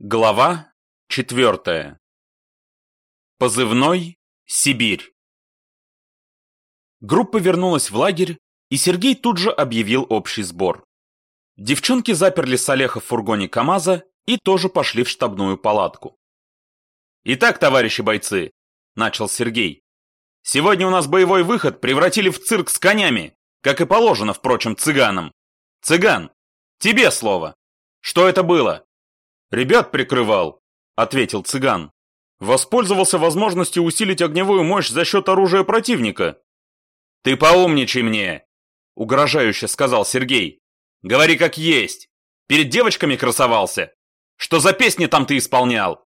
Глава четвертая. Позывной «Сибирь». Группа вернулась в лагерь, и Сергей тут же объявил общий сбор. Девчонки заперли Салеха в фургоне КамАЗа и тоже пошли в штабную палатку. «Итак, товарищи бойцы», — начал Сергей, — «сегодня у нас боевой выход превратили в цирк с конями, как и положено, впрочем, цыганам. Цыган, тебе слово. Что это было?» «Ребят прикрывал», — ответил цыган. «Воспользовался возможностью усилить огневую мощь за счет оружия противника». «Ты поумничай мне», — угрожающе сказал Сергей. «Говори как есть. Перед девочками красовался. Что за песни там ты исполнял?»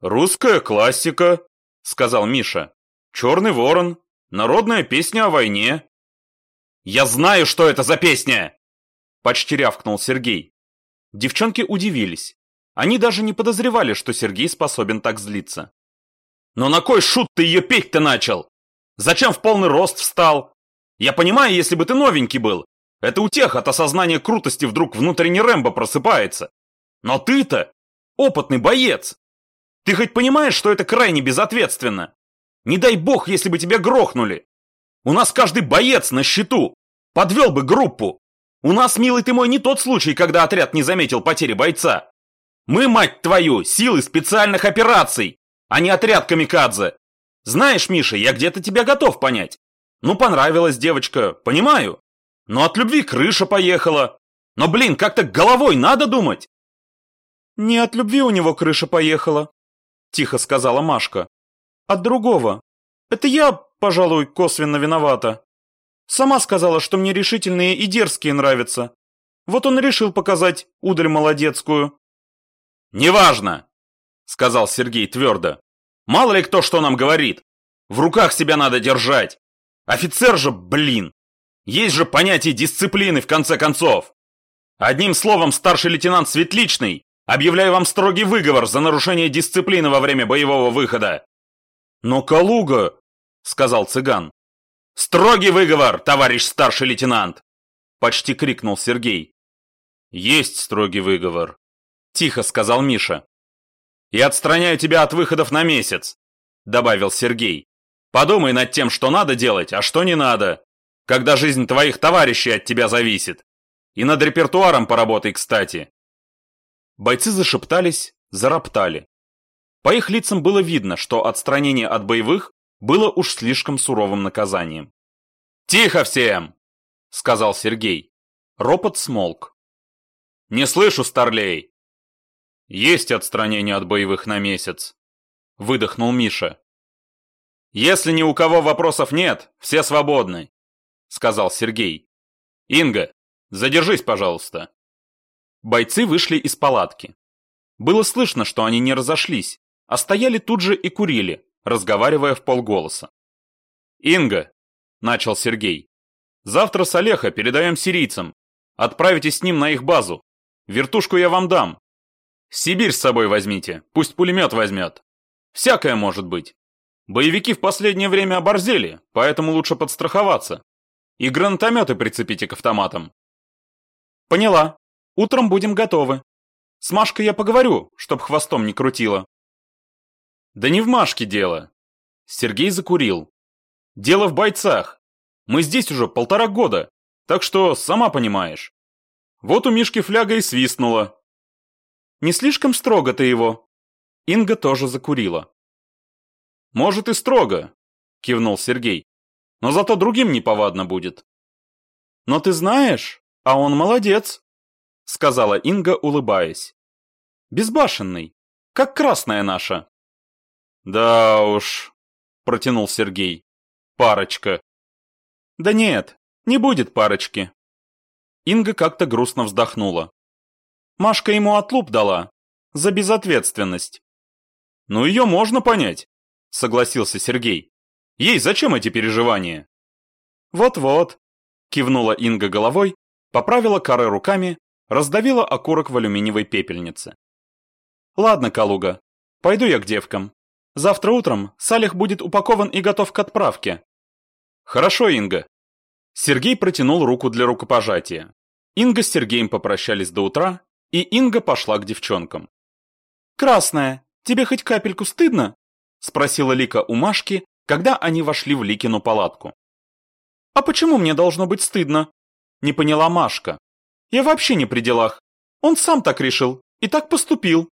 «Русская классика», — сказал Миша. «Черный ворон. Народная песня о войне». «Я знаю, что это за песня!» Почти рявкнул Сергей. Девчонки удивились. Они даже не подозревали, что Сергей способен так злиться. «Но на кой шут ты ее петь-то начал? Зачем в полный рост встал? Я понимаю, если бы ты новенький был. Это у тех от осознания крутости вдруг внутренний Рэмбо просыпается. Но ты-то опытный боец. Ты хоть понимаешь, что это крайне безответственно? Не дай бог, если бы тебя грохнули. У нас каждый боец на счету. Подвел бы группу. У нас, милый ты мой, не тот случай, когда отряд не заметил потери бойца. Мы, мать твою, силы специальных операций, а не отряд камикадзе. Знаешь, Миша, я где-то тебя готов понять. Ну, понравилась девочка, понимаю. Но от любви крыша поехала. Но, блин, как-то головой надо думать. Не от любви у него крыша поехала, тихо сказала Машка. От другого. Это я, пожалуй, косвенно виновата. Сама сказала, что мне решительные и дерзкие нравятся. Вот он решил показать удаль молодецкую. «Неважно», — сказал Сергей твердо. «Мало ли кто что нам говорит. В руках себя надо держать. Офицер же, блин. Есть же понятие дисциплины, в конце концов. Одним словом, старший лейтенант Светличный, объявляю вам строгий выговор за нарушение дисциплины во время боевого выхода». «Но Калуга», — сказал цыган. «Строгий выговор, товарищ старший лейтенант!» — почти крикнул Сергей. «Есть строгий выговор», Тихо сказал Миша. «И отстраняю тебя от выходов на месяц», добавил Сергей. «Подумай над тем, что надо делать, а что не надо, когда жизнь твоих товарищей от тебя зависит. И над репертуаром поработай, кстати». Бойцы зашептались, зароптали. По их лицам было видно, что отстранение от боевых было уж слишком суровым наказанием. «Тихо всем!» — сказал Сергей. Ропот смолк. «Не слышу, старлей!» «Есть отстранение от боевых на месяц», — выдохнул Миша. «Если ни у кого вопросов нет, все свободны», — сказал Сергей. «Инга, задержись, пожалуйста». Бойцы вышли из палатки. Было слышно, что они не разошлись, а стояли тут же и курили, разговаривая в полголоса. «Инга», — начал Сергей, — «завтра с Олеха передаем сирийцам. Отправитесь с ним на их базу. Вертушку я вам дам, Сибирь с собой возьмите, пусть пулемет возьмет. Всякое может быть. Боевики в последнее время оборзели, поэтому лучше подстраховаться. И гранатометы прицепите к автоматам. Поняла. Утром будем готовы. С Машкой я поговорю, чтоб хвостом не крутила. Да не в Машке дело. Сергей закурил. Дело в бойцах. Мы здесь уже полтора года, так что сама понимаешь. Вот у Мишки фляга и свистнула, не слишком строго ты его?» Инга тоже закурила. «Может и строго», — кивнул Сергей. «Но зато другим неповадно будет». «Но ты знаешь, а он молодец», — сказала Инга, улыбаясь. «Безбашенный, как красная наша». «Да уж», — протянул Сергей. «Парочка». «Да нет, не будет парочки». Инга как-то грустно вздохнула. Машка ему отлуп дала. За безответственность. Ну ее можно понять, согласился Сергей. Ей зачем эти переживания? Вот-вот, кивнула Инга головой, поправила коры руками, раздавила окурок в алюминиевой пепельнице. Ладно, Калуга, пойду я к девкам. Завтра утром Салих будет упакован и готов к отправке. Хорошо, Инга. Сергей протянул руку для рукопожатия. Инга с Сергеем попрощались до утра и Инга пошла к девчонкам. «Красная, тебе хоть капельку стыдно?» – спросила Лика у Машки, когда они вошли в Ликину палатку. «А почему мне должно быть стыдно?» – не поняла Машка. «Я вообще не при делах. Он сам так решил и так поступил».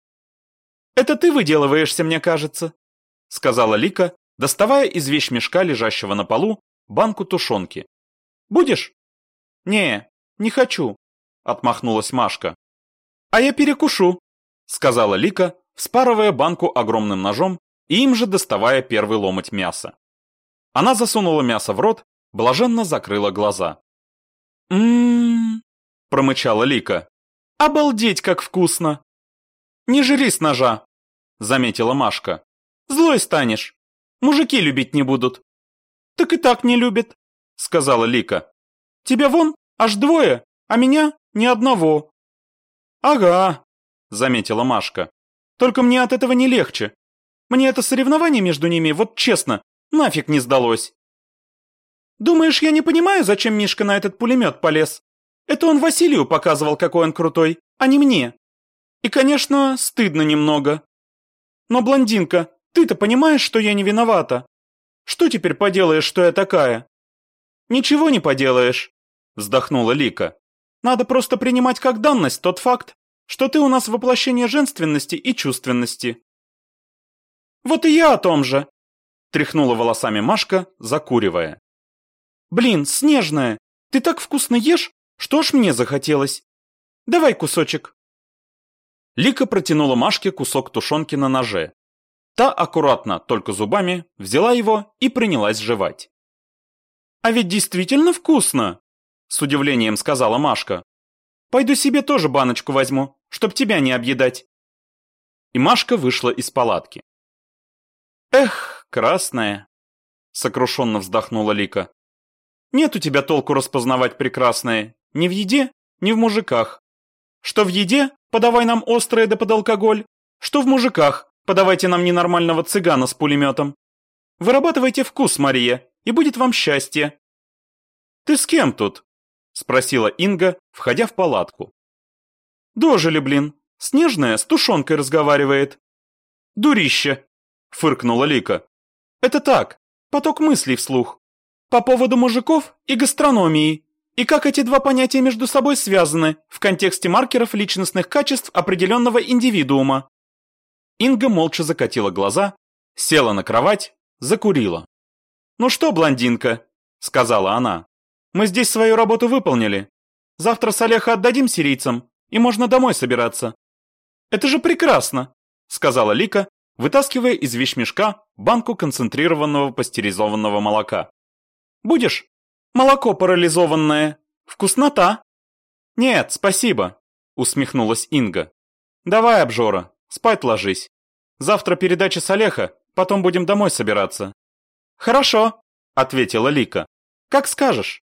«Это ты выделываешься, мне кажется», – сказала Лика, доставая из вещмешка, лежащего на полу, банку тушенки. «Будешь?» «Не, не хочу», – отмахнулась Машка. «А я перекушу», – сказала Лика, вспарывая банку огромным ножом и им же доставая первый ломоть мяса. Она засунула мясо в рот, блаженно закрыла глаза. «М-м-м», промычала Лика. «Обалдеть, как вкусно!» «Не жри с ножа», — заметила Машка. «Злой станешь. Мужики любить не будут». «Так и так не любят», — сказала Лика. «Тебя вон аж двое, а меня ни одного». «Ага», — заметила Машка. «Только мне от этого не легче. Мне это соревнование между ними, вот честно, нафиг не сдалось». «Думаешь, я не понимаю, зачем Мишка на этот пулемет полез? Это он Василию показывал, какой он крутой, а не мне. И, конечно, стыдно немного. Но, блондинка, ты-то понимаешь, что я не виновата? Что теперь поделаешь, что я такая?» «Ничего не поделаешь», — вздохнула Лика. «Надо просто принимать как данность тот факт, что ты у нас воплощение женственности и чувственности». «Вот и я о том же», — тряхнула волосами Машка, закуривая. «Блин, Снежная, ты так вкусно ешь, что ж мне захотелось. Давай кусочек». Лика протянула Машке кусок тушенки на ноже. Та аккуратно, только зубами, взяла его и принялась жевать. «А ведь действительно вкусно!» – с удивлением сказала Машка. «Пойду себе тоже баночку возьму, чтоб тебя не объедать». И Машка вышла из палатки. «Эх, красная!» – сокрушенно вздохнула Лика. «Нет у тебя толку распознавать прекрасное ни в еде, ни в мужиках. Что в еде, подавай нам острое да под алкоголь, что в мужиках, подавайте нам ненормального цыгана с пулеметом. Вырабатывайте вкус, Мария, и будет вам счастье. «Ты с кем тут?» – спросила Инга, входя в палатку. «Дожили, блин, Снежная с тушенкой разговаривает». «Дурище!» – фыркнула Лика. «Это так, поток мыслей вслух. По поводу мужиков и гастрономии. И как эти два понятия между собой связаны в контексте маркеров личностных качеств определенного индивидуума?» Инга молча закатила глаза, села на кровать, закурила. «Ну что, блондинка?» – сказала она. «Мы здесь свою работу выполнили. Завтра Салеха отдадим сирийцам, и можно домой собираться». «Это же прекрасно!» – сказала Лика, вытаскивая из вещмешка банку концентрированного пастеризованного молока. «Будешь? Молоко парализованное. Вкуснота!» «Нет, спасибо», – усмехнулась Инга. «Давай, обжора, спать ложись. Завтра передача Салеха, потом будем домой собираться». «Хорошо», — ответила Лика. «Как скажешь».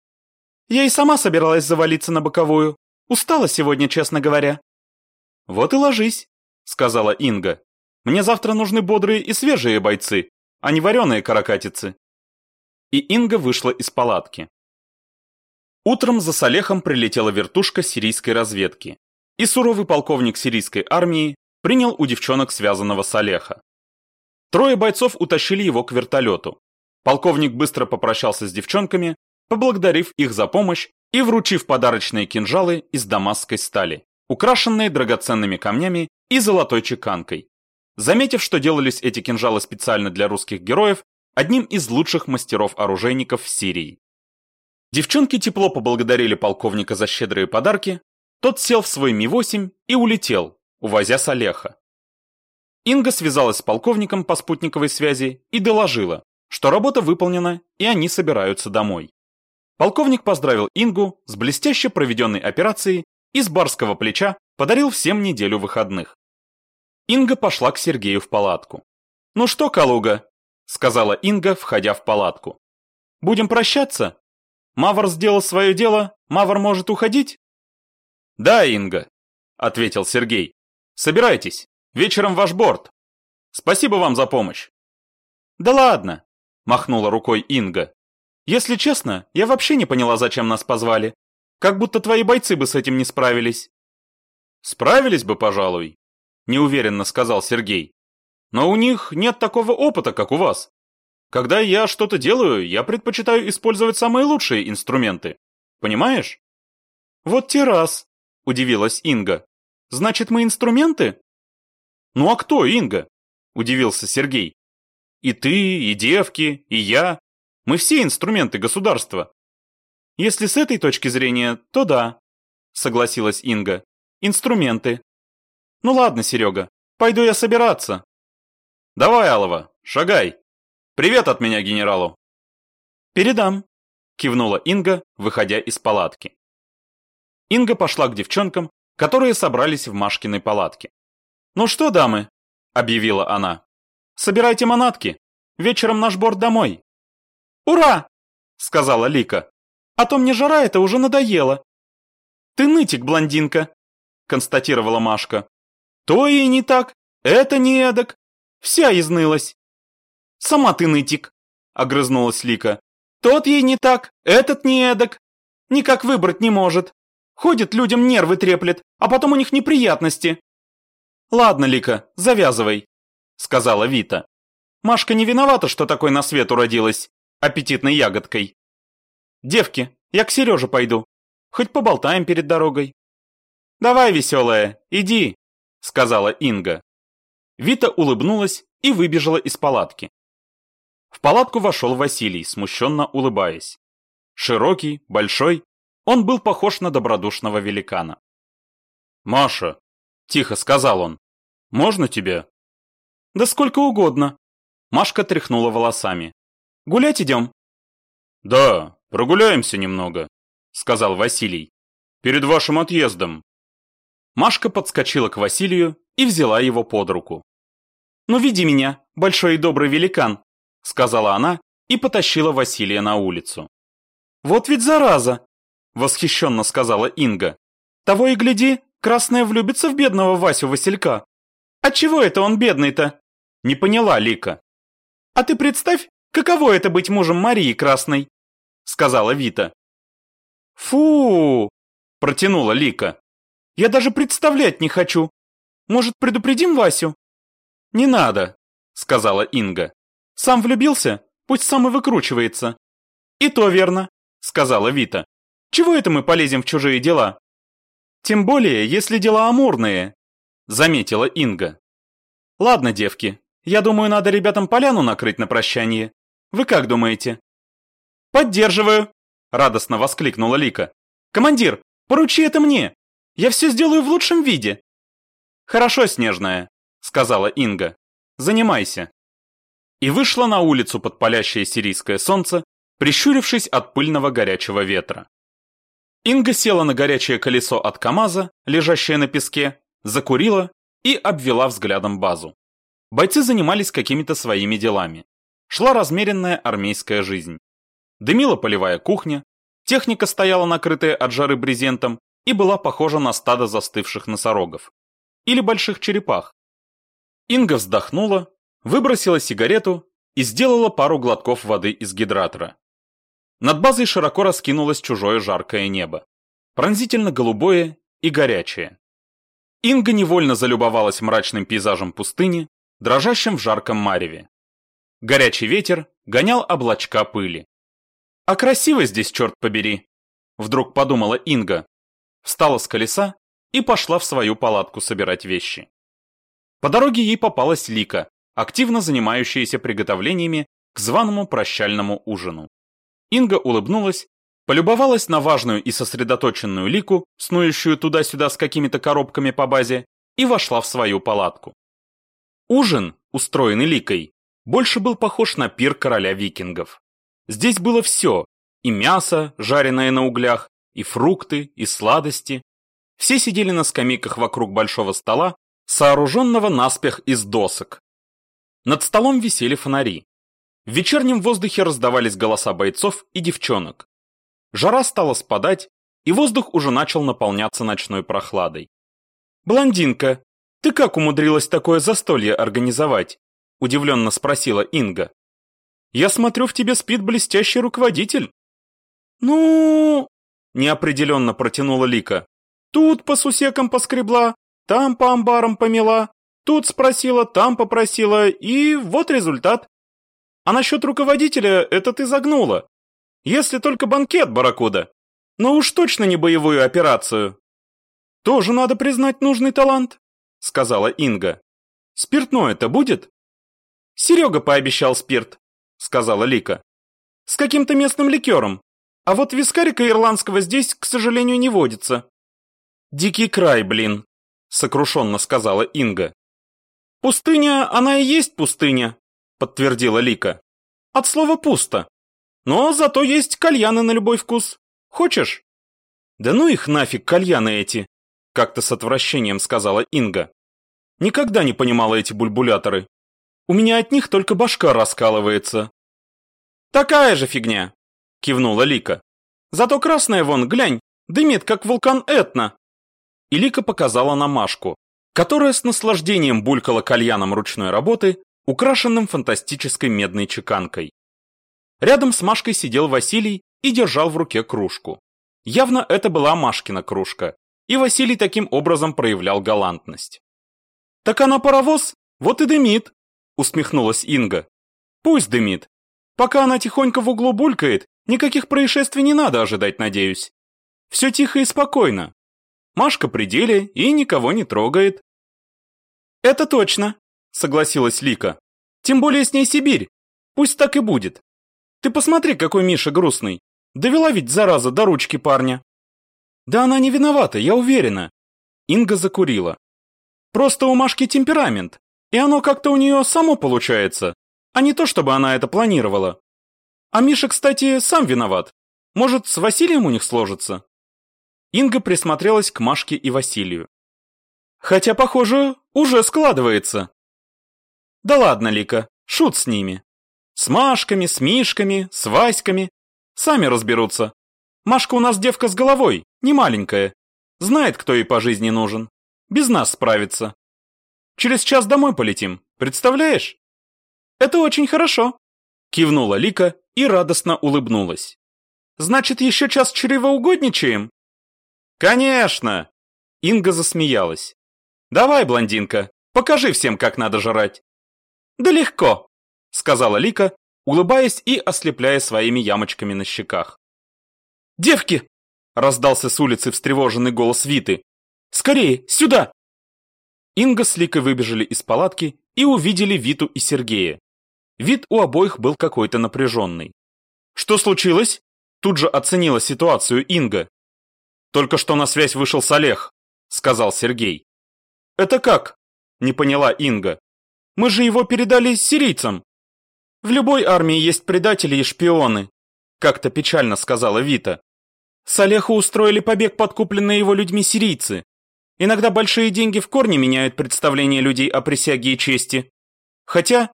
Я и сама собиралась завалиться на боковую. Устала сегодня, честно говоря. «Вот и ложись», — сказала Инга. «Мне завтра нужны бодрые и свежие бойцы, а не вареные каракатицы». И Инга вышла из палатки. Утром за Салехом прилетела вертушка сирийской разведки, и суровый полковник сирийской армии принял у девчонок связанного Салеха. Трое бойцов утащили его к вертолету, Полковник быстро попрощался с девчонками, поблагодарив их за помощь и вручив подарочные кинжалы из дамасской стали, украшенные драгоценными камнями и золотой чеканкой. Заметив, что делались эти кинжалы специально для русских героев, одним из лучших мастеров-оружейников в Сирии. Девчонки тепло поблагодарили полковника за щедрые подарки, тот сел в свой Ми-8 и улетел, увозя Салеха. Инга связалась с полковником по спутниковой связи и доложила, что работа выполнена и они собираются домой. Полковник поздравил Ингу с блестяще проведенной операцией и с барского плеча подарил всем неделю выходных. Инга пошла к Сергею в палатку. «Ну что, Калуга?» – сказала Инга, входя в палатку. «Будем прощаться? Мавр сделал свое дело, Мавр может уходить?» «Да, Инга», – ответил Сергей. «Собирайтесь, вечером ваш борт. Спасибо вам за помощь». «Да ладно, махнула рукой Инга. Если честно, я вообще не поняла, зачем нас позвали. Как будто твои бойцы бы с этим не справились. Справились бы, пожалуй, неуверенно сказал Сергей. Но у них нет такого опыта, как у вас. Когда я что-то делаю, я предпочитаю использовать самые лучшие инструменты. Понимаешь? Вот те раз, удивилась Инга. Значит, мы инструменты? Ну а кто, Инга? Удивился Сергей. И ты, и девки, и я. Мы все инструменты государства. Если с этой точки зрения, то да, согласилась Инга. Инструменты. Ну ладно, Серега, пойду я собираться. Давай, Алова, шагай. Привет от меня генералу. Передам, кивнула Инга, выходя из палатки. Инга пошла к девчонкам, которые собрались в Машкиной палатке. «Ну что, дамы?» – объявила она. «Собирайте манатки. Вечером наш борт домой». «Ура!» – сказала Лика. «А то мне жара это уже надоело». «Ты нытик, блондинка», – констатировала Машка. «То и не так, это не эдак. Вся изнылась». «Сама ты нытик», – огрызнулась Лика. «Тот ей не так, этот не эдак. Никак выбрать не может. Ходит, людям нервы треплет, а потом у них неприятности. Ладно, Лика, завязывай, сказала Вита. Машка не виновата, что такой на свет уродилась, аппетитной ягодкой. Девки, я к Сереже пойду. Хоть поболтаем перед дорогой. Давай, веселая, иди, сказала Инга. Вита улыбнулась и выбежала из палатки. В палатку вошел Василий, смущенно улыбаясь. Широкий, большой, он был похож на добродушного великана. «Маша», — тихо сказал он, — «можно тебе?» «Да сколько угодно». Машка тряхнула волосами. «Гулять идем?» «Да, прогуляемся немного», — сказал Василий. «Перед вашим отъездом». Машка подскочила к Василию и взяла его под руку. «Ну веди меня, большой и добрый великан», — сказала она и потащила Василия на улицу. «Вот ведь зараза!» восхищенно сказала Инга. Того и гляди, красная влюбится в бедного Васю Василька. А чего это он бедный-то? Не поняла Лика. А ты представь, каково это быть мужем Марии Красной, сказала Вита. Фу, протянула Лика. Я даже представлять не хочу. Может, предупредим Васю? Не надо, сказала Инга. Сам влюбился, пусть сам и выкручивается. И то верно, сказала Вита. Чего это мы полезем в чужие дела? Тем более, если дела амурные, заметила Инга. Ладно, девки, я думаю, надо ребятам поляну накрыть на прощание. Вы как думаете? Поддерживаю, радостно воскликнула Лика. Командир, поручи это мне. Я все сделаю в лучшем виде. Хорошо, Снежная, сказала Инга. Занимайся. И вышла на улицу под палящее сирийское солнце, прищурившись от пыльного горячего ветра. Инга села на горячее колесо от КамАЗа, лежащее на песке, закурила и обвела взглядом базу. Бойцы занимались какими-то своими делами. Шла размеренная армейская жизнь. Дымила полевая кухня, техника стояла накрытая от жары брезентом и была похожа на стадо застывших носорогов. Или больших черепах. Инга вздохнула, выбросила сигарету и сделала пару глотков воды из гидратора. Над базой широко раскинулось чужое жаркое небо. Пронзительно голубое и горячее. Инга невольно залюбовалась мрачным пейзажем пустыни, дрожащим в жарком мареве. Горячий ветер гонял облачка пыли. «А красиво здесь, черт побери!» Вдруг подумала Инга. Встала с колеса и пошла в свою палатку собирать вещи. По дороге ей попалась Лика, активно занимающаяся приготовлениями к званому прощальному ужину. Инга улыбнулась, полюбовалась на важную и сосредоточенную Лику, снующую туда-сюда с какими-то коробками по базе, и вошла в свою палатку. Ужин, устроенный Ликой, больше был похож на пир короля викингов. Здесь было все, и мясо, жареное на углях, и фрукты, и сладости. Все сидели на скамейках вокруг большого стола, сооруженного наспех из досок. Над столом висели фонари. В вечернем воздухе раздавались голоса бойцов и девчонок. Жара стала спадать, и воздух уже начал наполняться ночной прохладой. «Блондинка, ты как умудрилась такое застолье организовать?» – удивленно спросила Инга. «Я смотрю, в тебе спит блестящий руководитель». «Ну...» – неопределенно протянула Лика. «Тут по сусекам поскребла, там по амбарам помела, Тут спросила, там попросила, и вот результат. А насчет руководителя это ты загнула. Если только банкет, барракуда. Но уж точно не боевую операцию. Тоже надо признать нужный талант, сказала Инга. Спиртное-то будет? Серега пообещал спирт, сказала Лика. С каким-то местным ликером. А вот вискарика ирландского здесь, к сожалению, не водится. Дикий край, блин, сокрушенно сказала Инга. «Пустыня, она и есть пустыня», — подтвердила Лика. «От слова пусто. Но зато есть кальяны на любой вкус. Хочешь?» «Да ну их нафиг, кальяны эти», — как-то с отвращением сказала Инга. «Никогда не понимала эти бульбуляторы. У меня от них только башка раскалывается». «Такая же фигня», — кивнула Лика. «Зато красная вон, глянь, дымит, как вулкан Этна». И Лика показала на Машку, которая с наслаждением булькала кальяном ручной работы, украшенным фантастической медной чеканкой. Рядом с Машкой сидел Василий и держал в руке кружку. Явно это была Машкина кружка, и Василий таким образом проявлял галантность. «Так она паровоз, вот и дымит», — усмехнулась Инга. «Пусть дымит. Пока она тихонько в углу булькает, никаких происшествий не надо ожидать, надеюсь. Все тихо и спокойно. Машка при деле и никого не трогает. Это точно, согласилась Лика. Тем более с ней Сибирь. Пусть так и будет. Ты посмотри, какой Миша грустный. Довела ведь, зараза, до ручки парня. Да она не виновата, я уверена. Инга закурила. Просто у Машки темперамент, и оно как-то у нее само получается, а не то, чтобы она это планировала. А Миша, кстати, сам виноват. Может, с Василием у них сложится? Инга присмотрелась к Машке и Василию. Хотя, похоже, уже складывается. Да ладно, Лика, шут с ними. С Машками, с Мишками, с Васьками. Сами разберутся. Машка у нас девка с головой, не маленькая. Знает, кто ей по жизни нужен. Без нас справится. Через час домой полетим, представляешь? Это очень хорошо. Кивнула Лика и радостно улыбнулась. Значит, еще час чревоугодничаем? «Конечно!» Инга засмеялась. «Давай, блондинка, покажи всем, как надо жрать». «Да легко», — сказала Лика, улыбаясь и ослепляя своими ямочками на щеках. «Девки!» — раздался с улицы встревоженный голос Виты. «Скорее, сюда!» Инга с Ликой выбежали из палатки и увидели Виту и Сергея. Вид у обоих был какой-то напряженный. «Что случилось?» Тут же оценила ситуацию Инга. Только что на связь вышел Салех, сказал Сергей. Это как? Не поняла Инга. Мы же его передали сирийцам. В любой армии есть предатели и шпионы, как-то печально сказала Вита. Салеху устроили побег подкупленные его людьми сирийцы. Иногда большие деньги в корне меняют представление людей о присяге и чести. Хотя,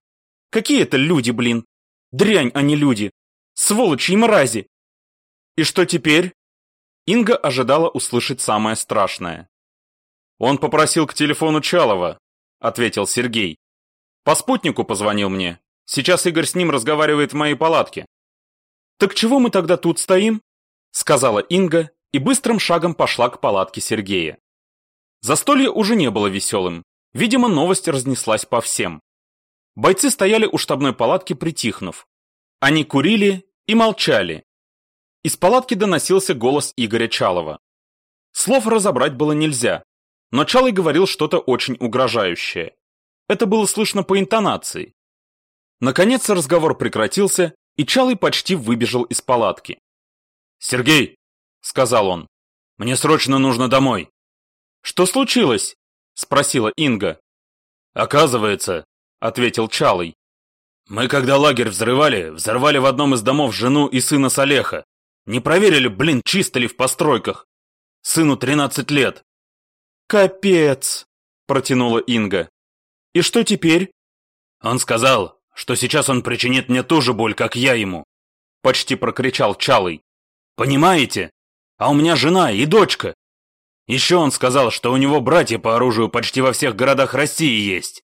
какие это люди, блин? Дрянь, а не люди. Сволочи и мрази. И что теперь? Инга ожидала услышать самое страшное. «Он попросил к телефону Чалова», — ответил Сергей. «По спутнику позвонил мне. Сейчас Игорь с ним разговаривает в моей палатке». «Так чего мы тогда тут стоим?» — сказала Инга и быстрым шагом пошла к палатке Сергея. Застолье уже не было веселым. Видимо, новость разнеслась по всем. Бойцы стояли у штабной палатки, притихнув. Они курили и молчали, из палатки доносился голос Игоря Чалова. Слов разобрать было нельзя, но Чалый говорил что-то очень угрожающее. Это было слышно по интонации. Наконец разговор прекратился, и Чалый почти выбежал из палатки. «Сергей!» — сказал он. «Мне срочно нужно домой». «Что случилось?» — спросила Инга. «Оказывается», — ответил Чалый. «Мы, когда лагерь взрывали, взорвали в одном из домов жену и сына Салеха. Не проверили, блин, чисто ли в постройках. Сыну 13 лет. Капец, протянула Инга. И что теперь? Он сказал, что сейчас он причинит мне ту же боль, как я ему. Почти прокричал Чалый. Понимаете? А у меня жена и дочка. Еще он сказал, что у него братья по оружию почти во всех городах России есть.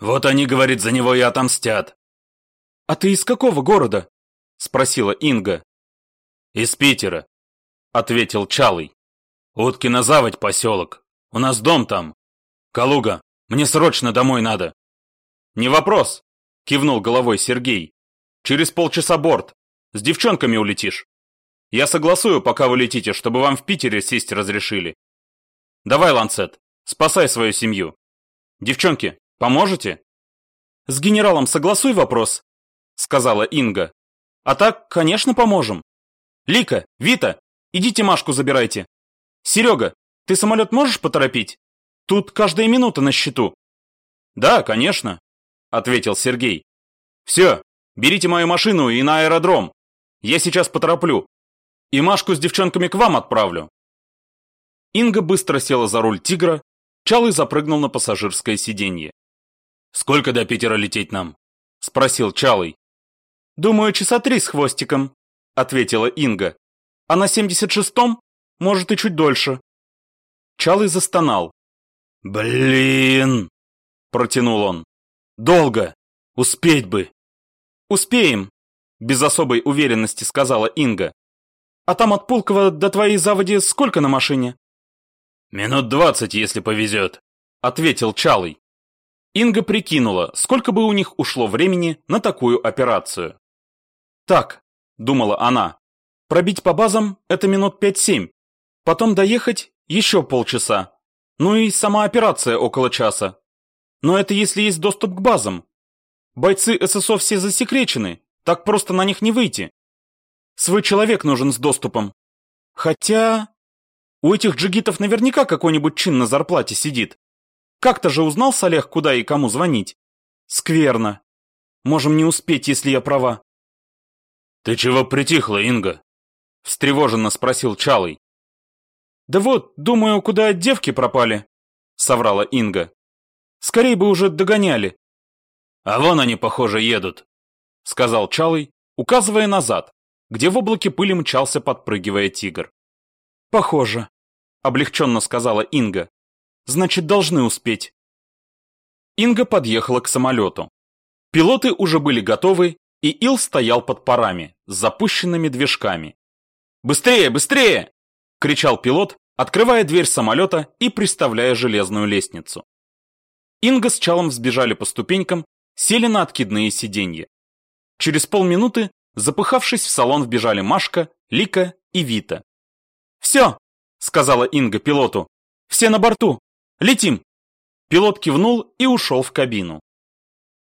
Вот они, говорит, за него и отомстят. «А ты из какого города?» – спросила Инга. «Из Питера», — ответил Чалый. «Уткина заводь поселок. У нас дом там. Калуга, Мне срочно домой надо. Не вопрос, кивнул головой Сергей. Через полчаса борт. С девчонками улетишь. Я согласую, пока вы летите, чтобы вам в Питере сесть разрешили. Давай, Ланцет, спасай свою семью. Девчонки, поможете? С генералом согласуй вопрос, сказала Инга. А так, конечно, поможем. Лика, Вита, идите Машку забирайте. Серега, ты самолет можешь поторопить? Тут каждая минута на счету. Да, конечно, ответил Сергей. Все, берите мою машину и на аэродром. Я сейчас потороплю. И Машку с девчонками к вам отправлю. Инга быстро села за руль «Тигра», Чалый запрыгнул на пассажирское сиденье. «Сколько до Питера лететь нам?» – спросил Чалый. «Думаю, часа три с хвостиком», – ответила Инга. «А на семьдесят шестом, может, и чуть дольше». Чалый застонал. «Блин!» – протянул он. «Долго! Успеть бы!» «Успеем!» – без особой уверенности сказала Инга. А там от Пулково до твоей заводи сколько на машине? Минут двадцать, если повезет, ответил Чалый. Инга прикинула, сколько бы у них ушло времени на такую операцию. Так, думала она, пробить по базам это минут пять-семь, потом доехать еще полчаса, ну и сама операция около часа. Но это если есть доступ к базам. Бойцы ССО все засекречены, так просто на них не выйти. Свой человек нужен с доступом. Хотя... У этих джигитов наверняка какой-нибудь чин на зарплате сидит. Как-то же узнал Салех, куда и кому звонить. Скверно. Можем не успеть, если я права. «Ты чего притихла, Инга?» — встревоженно спросил Чалый. «Да вот, думаю, куда девки пропали», — соврала Инга. «Скорей бы уже догоняли». «А вон они, похоже, едут», — сказал Чалый, указывая назад, где в облаке пыли мчался, подпрыгивая тигр. «Похоже», — облегченно сказала Инга. «Значит, должны успеть». Инга подъехала к самолету. Пилоты уже были готовы, и Ил стоял под парами, с запущенными движками. «Быстрее, быстрее!» — кричал пилот, открывая дверь самолета и приставляя железную лестницу. Инга с Чалом взбежали по ступенькам, сели на откидные сиденья. Через полминуты Запыхавшись в салон, вбежали Машка, Лика и Вита. «Все!» — сказала Инга пилоту. «Все на борту! Летим!» Пилот кивнул и ушел в кабину.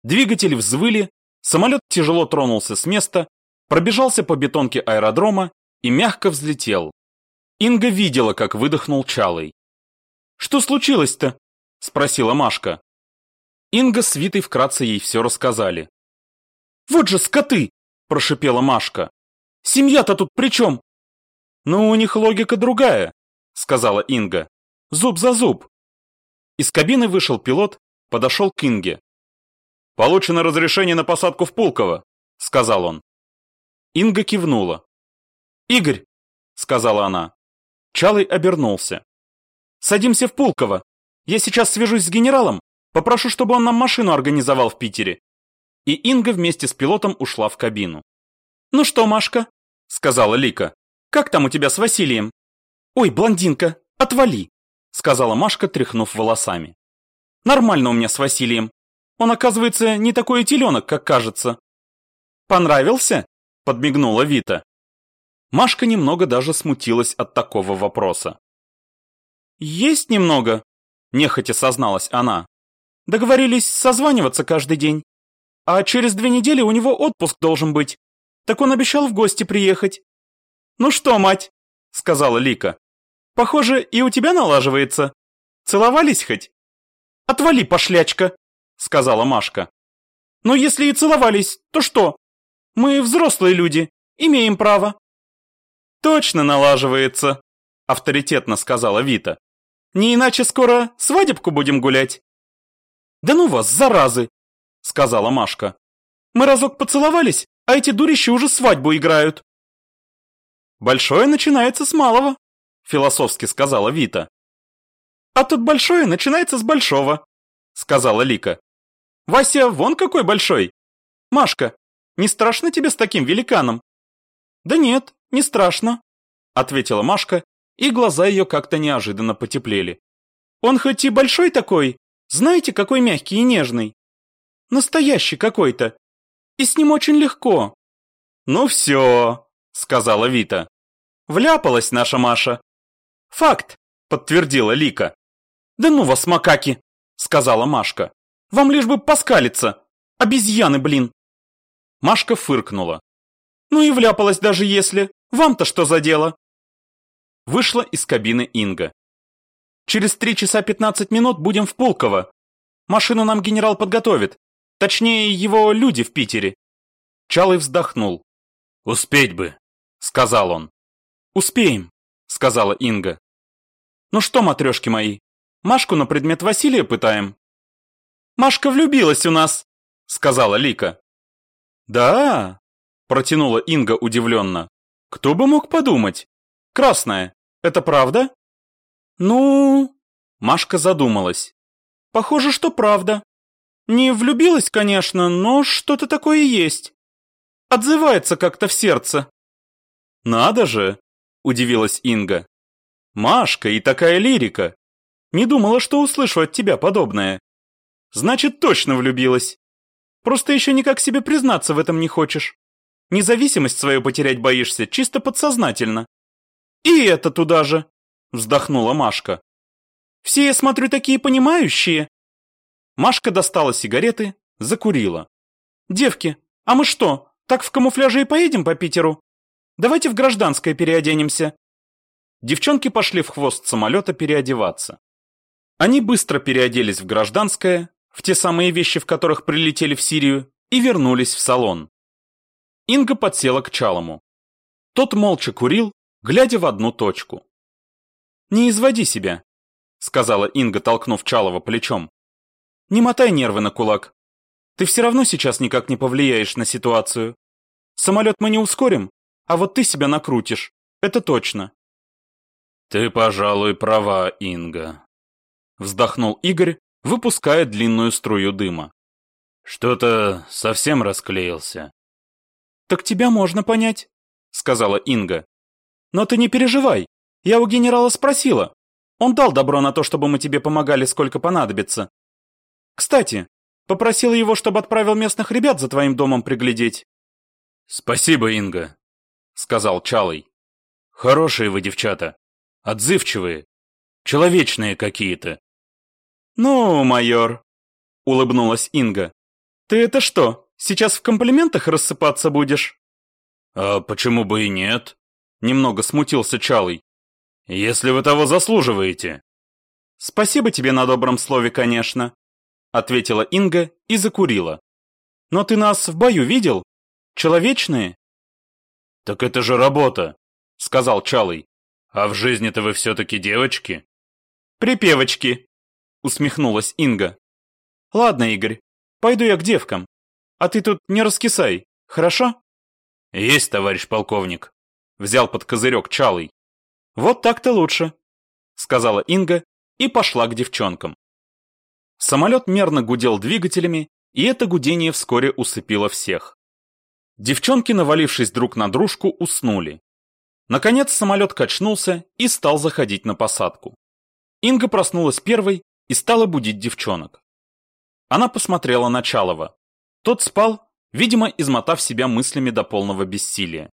Двигатели взвыли, самолет тяжело тронулся с места, пробежался по бетонке аэродрома и мягко взлетел. Инга видела, как выдохнул Чалый. «Что случилось-то?» — спросила Машка. Инга с Витой вкратце ей все рассказали. «Вот же скоты!» прошипела Машка. «Семья-то тут при чем?» «Ну, у них логика другая», — сказала Инга. «Зуб за зуб». Из кабины вышел пилот, подошел к Инге. «Получено разрешение на посадку в Пулково», — сказал он. Инга кивнула. «Игорь», — сказала она. Чалый обернулся. «Садимся в Пулково. Я сейчас свяжусь с генералом, попрошу, чтобы он нам машину организовал в Питере и Инга вместе с пилотом ушла в кабину. «Ну что, Машка?» — сказала Лика. «Как там у тебя с Василием?» «Ой, блондинка, отвали!» — сказала Машка, тряхнув волосами. «Нормально у меня с Василием. Он, оказывается, не такой теленок, как кажется». «Понравился?» — подмигнула Вита. Машка немного даже смутилась от такого вопроса. «Есть немного», — нехотя созналась она. «Договорились созваниваться каждый день. А через две недели у него отпуск должен быть. Так он обещал в гости приехать. Ну что, мать, сказала Лика. Похоже, и у тебя налаживается. Целовались хоть? Отвали, пошлячка, сказала Машка. Ну если и целовались, то что? Мы взрослые люди, имеем право. Точно налаживается, авторитетно сказала Вита. Не иначе скоро свадебку будем гулять. Да ну вас, заразы, сказала Машка. «Мы разок поцеловались, а эти дурищи уже свадьбу играют». «Большое начинается с малого», — философски сказала Вита. «А тут большое начинается с большого», — сказала Лика. «Вася вон какой большой! Машка, не страшно тебе с таким великаном?» «Да нет, не страшно», — ответила Машка, и глаза ее как-то неожиданно потеплели. «Он хоть и большой такой, Знаете, какой мягкий и нежный? Настоящий какой-то. И с ним очень легко. Ну все, сказала Вита. Вляпалась наша Маша. Факт, подтвердила Лика. Да ну вас, макаки, сказала Машка. Вам лишь бы поскалиться. Обезьяны, блин. Машка фыркнула. Ну и вляпалась даже если. Вам-то что за дело? Вышла из кабины Инга. Через три часа пятнадцать минут будем в Пулково. Машину нам генерал подготовит. Точнее, его люди в Питере. Чалый вздохнул. «Успеть бы», — сказал он. «Успеем», — сказала Инга. «Ну что, матрешки мои, Машку на предмет Василия пытаем?» «Машка влюбилась у нас», — сказала Лика. «Да?» — протянула Инга удивленно. «Кто бы мог подумать? Красная, это правда?» «Ну...» — Машка задумалась. «Похоже, что правда. Не влюбилась, конечно, но что-то такое есть. Отзывается как-то в сердце». «Надо же!» — удивилась Инга. «Машка и такая лирика. Не думала, что услышу от тебя подобное. Значит, точно влюбилась. Просто еще никак себе признаться в этом не хочешь. Независимость свою потерять боишься, чисто подсознательно. И это туда же, вздохнула Машка. Все, я смотрю, такие понимающие. Машка достала сигареты, закурила. Девки, а мы что, так в камуфляже и поедем по Питеру? Давайте в гражданское переоденемся. Девчонки пошли в хвост самолета переодеваться. Они быстро переоделись в гражданское, в те самые вещи, в которых прилетели в Сирию, и вернулись в салон. Инга подсела к Чалому. Тот молча курил, глядя в одну точку. «Не изводи себя», — сказала Инга, толкнув Чалова плечом. «Не мотай нервы на кулак. Ты все равно сейчас никак не повлияешь на ситуацию. Самолет мы не ускорим, а вот ты себя накрутишь. Это точно». «Ты, пожалуй, права, Инга», — вздохнул Игорь, выпуская длинную струю дыма. «Что-то совсем расклеился». «Так тебя можно понять», — сказала Инга. «Но ты не переживай, я у генерала спросила. Он дал добро на то, чтобы мы тебе помогали, сколько понадобится. Кстати, попросила его, чтобы отправил местных ребят за твоим домом приглядеть». «Спасибо, Инга», — сказал Чалый. «Хорошие вы девчата, отзывчивые, человечные какие-то». «Ну, майор», — улыбнулась Инга, — «ты это что, сейчас в комплиментах рассыпаться будешь?» «А почему бы и нет?» — немного смутился Чалый. «Если вы того заслуживаете». «Спасибо тебе на добром слове, конечно», — ответила Инга и закурила. «Но ты нас в бою видел? Человечные?» «Так это же работа», — сказал Чалый. «А в жизни-то вы все-таки девочки?» «Припевочки», усмехнулась Инга. Ладно, Игорь, пойду я к девкам. А ты тут не раскисай, хорошо? Есть, товарищ полковник. Взял под козырек Чалый. Вот так-то лучше, сказала Инга и пошла к девчонкам. Самолет мерно гудел двигателями, и это гудение вскоре усыпило всех. Девчонки, навалившись друг на дружку, уснули. Наконец самолет качнулся и стал заходить на посадку. Инга проснулась первой и стала будить девчонок. Она посмотрела на Чалова. Тот спал, видимо, измотав себя мыслями до полного бессилия.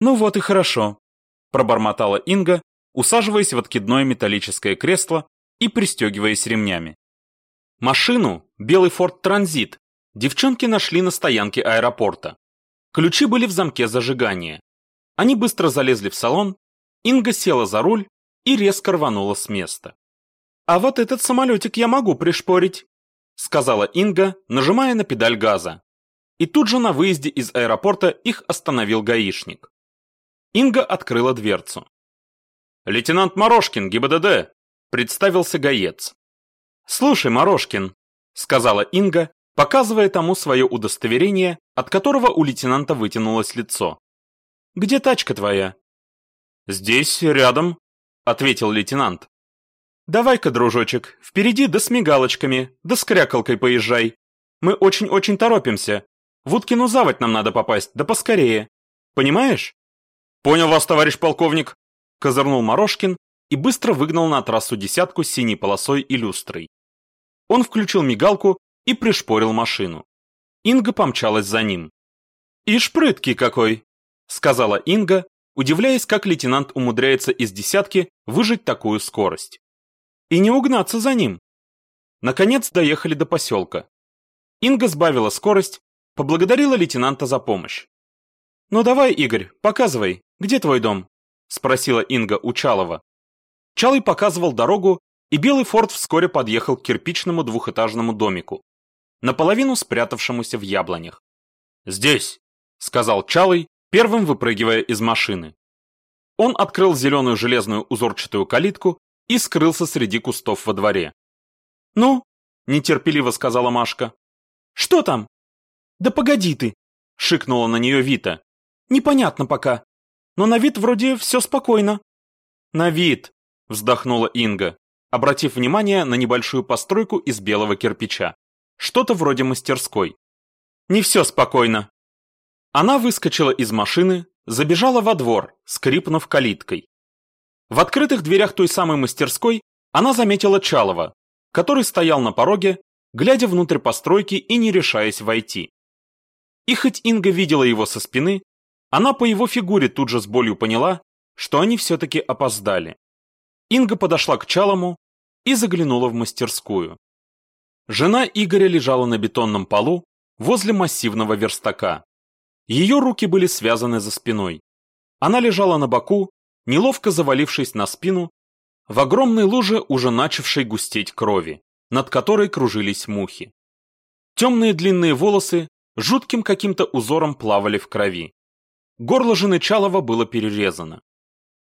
«Ну вот и хорошо», – пробормотала Инга, усаживаясь в откидное металлическое кресло и пристегиваясь ремнями. Машину, белый Форд Транзит, девчонки нашли на стоянке аэропорта. Ключи были в замке зажигания. Они быстро залезли в салон, Инга села за руль и резко рванула с места. «А вот этот самолетик я могу пришпорить», сказала Инга, нажимая на педаль газа. И тут же на выезде из аэропорта их остановил гаишник. Инга открыла дверцу. «Лейтенант Морошкин, ГИБДД», представился гаец. «Слушай, Морошкин», сказала Инга, показывая тому свое удостоверение, от которого у лейтенанта вытянулось лицо. «Где тачка твоя?» «Здесь, рядом», ответил лейтенант. Давай-ка, дружочек, впереди да с мигалочками, да с крякалкой поезжай. Мы очень-очень торопимся. В Уткину заводь нам надо попасть, да поскорее. Понимаешь? Понял вас, товарищ полковник, козырнул Морошкин и быстро выгнал на трассу десятку с синей полосой и люстрой. Он включил мигалку и пришпорил машину. Инга помчалась за ним. «Ишь прыткий какой!» — сказала Инга, удивляясь, как лейтенант умудряется из десятки выжить такую скорость. «И не угнаться за ним!» Наконец доехали до поселка. Инга сбавила скорость, поблагодарила лейтенанта за помощь. «Ну давай, Игорь, показывай, где твой дом?» — спросила Инга у Чалова. Чалый показывал дорогу, и белый форт вскоре подъехал к кирпичному двухэтажному домику, наполовину спрятавшемуся в яблонях. «Здесь», — сказал Чалый, первым выпрыгивая из машины. Он открыл зеленую железную узорчатую калитку и скрылся среди кустов во дворе. «Ну?» — нетерпеливо сказала Машка. «Что там?» «Да погоди ты!» — шикнула на нее Вита. «Непонятно пока. Но на вид вроде все спокойно». «На вид!» — вздохнула Инга, обратив внимание на небольшую постройку из белого кирпича. Что-то вроде мастерской. «Не все спокойно». Она выскочила из машины, забежала во двор, скрипнув калиткой. В открытых дверях той самой мастерской она заметила Чалова, который стоял на пороге, глядя внутрь постройки и не решаясь войти. И хоть Инга видела его со спины, она по его фигуре тут же с болью поняла, что они все-таки опоздали. Инга подошла к Чалому и заглянула в мастерскую. Жена Игоря лежала на бетонном полу возле массивного верстака. Ее руки были связаны за спиной. Она лежала на боку, неловко завалившись на спину, в огромной луже уже начавшей густеть крови, над которой кружились мухи. Темные длинные волосы жутким каким-то узором плавали в крови. Горло жены Чалова было перерезано.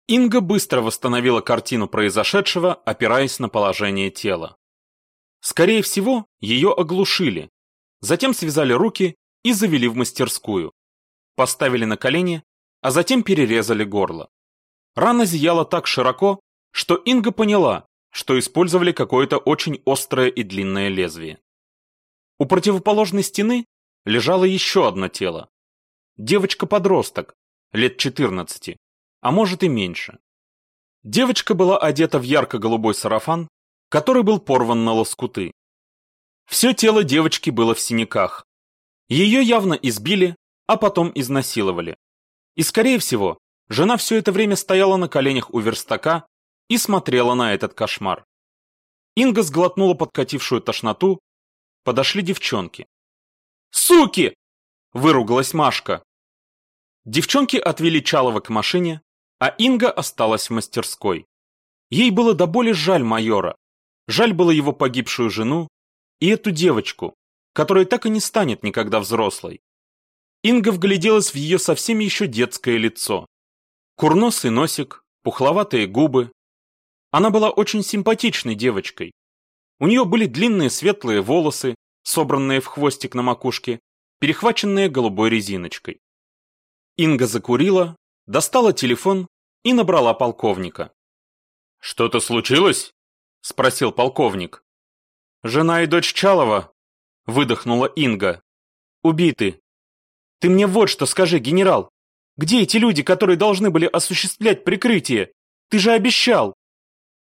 Инга быстро восстановила картину произошедшего, опираясь на положение тела. Скорее всего, ее оглушили, затем связали руки и завели в мастерскую. Поставили на колени, а затем перерезали горло. Рана зияла так широко, что Инга поняла, что использовали какое-то очень острое и длинное лезвие. У противоположной стены лежало еще одно тело. Девочка-подросток, лет 14, а может и меньше. Девочка была одета в ярко-голубой сарафан, который был порван на лоскуты. Все тело девочки было в синяках. Ее явно избили, а потом изнасиловали. И, скорее всего, жена все это время стояла на коленях у верстака и смотрела на этот кошмар. Инга сглотнула подкатившую тошноту, подошли девчонки. «Суки!» – выругалась Машка. Девчонки отвели Чалова к машине, а Инга осталась в мастерской. Ей было до боли жаль майора. Жаль было его погибшую жену и эту девочку, которая так и не станет никогда взрослой. Инга вгляделась в ее совсем еще детское лицо. Курносый носик, пухловатые губы. Она была очень симпатичной девочкой. У нее были длинные светлые волосы, собранные в хвостик на макушке, перехваченные голубой резиночкой. Инга закурила, достала телефон и набрала полковника. «Что-то случилось?» – спросил полковник. «Жена и дочь Чалова», – выдохнула Инга. «Убиты. Ты мне вот что скажи, генерал. Где эти люди, которые должны были осуществлять прикрытие? Ты же обещал!»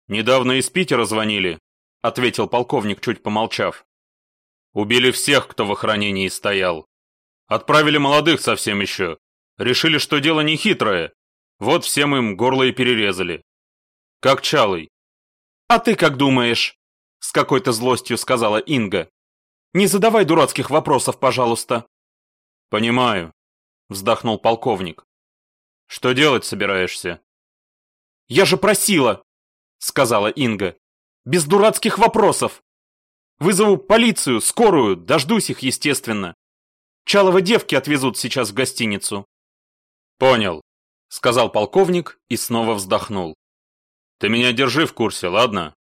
«Недавно из Питера звонили», — ответил полковник, чуть помолчав. «Убили всех, кто в охранении стоял. Отправили молодых совсем еще. Решили, что дело не хитрое. Вот всем им горло и перерезали. Как Чалый. «А ты как думаешь?» — с какой-то злостью сказала Инга. «Не задавай дурацких вопросов, пожалуйста». «Понимаю», — вздохнул полковник. «Что делать собираешься?» «Я же просила!» — сказала Инга. «Без дурацких вопросов! Вызову полицию, скорую, дождусь их, естественно. Чалова девки отвезут сейчас в гостиницу. «Понял», — сказал полковник и снова вздохнул. «Ты меня держи в курсе, ладно?»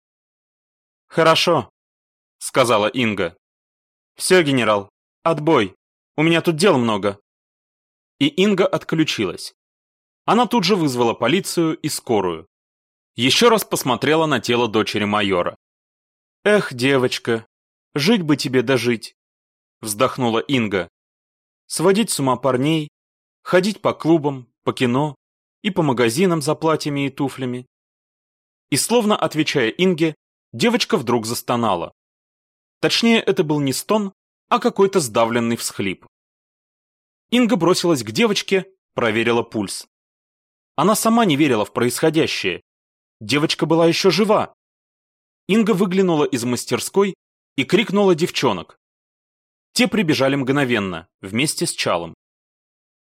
«Хорошо», — сказала Инга. «Все, генерал, отбой. У меня тут дел много». И Инга отключилась. Она тут же вызвала полицию и скорую. Еще раз посмотрела на тело дочери майора. «Эх, девочка, жить бы тебе дожить», — вздохнула Инга. «Сводить с ума парней, ходить по клубам, по кино и по магазинам за платьями и туфлями. И словно отвечая Инге, девочка вдруг застонала. Точнее, это был не стон, а какой-то сдавленный всхлип. Инга бросилась к девочке, проверила пульс. Она сама не верила в происходящее. Девочка была еще жива. Инга выглянула из мастерской и крикнула девчонок. Те прибежали мгновенно, вместе с Чалом.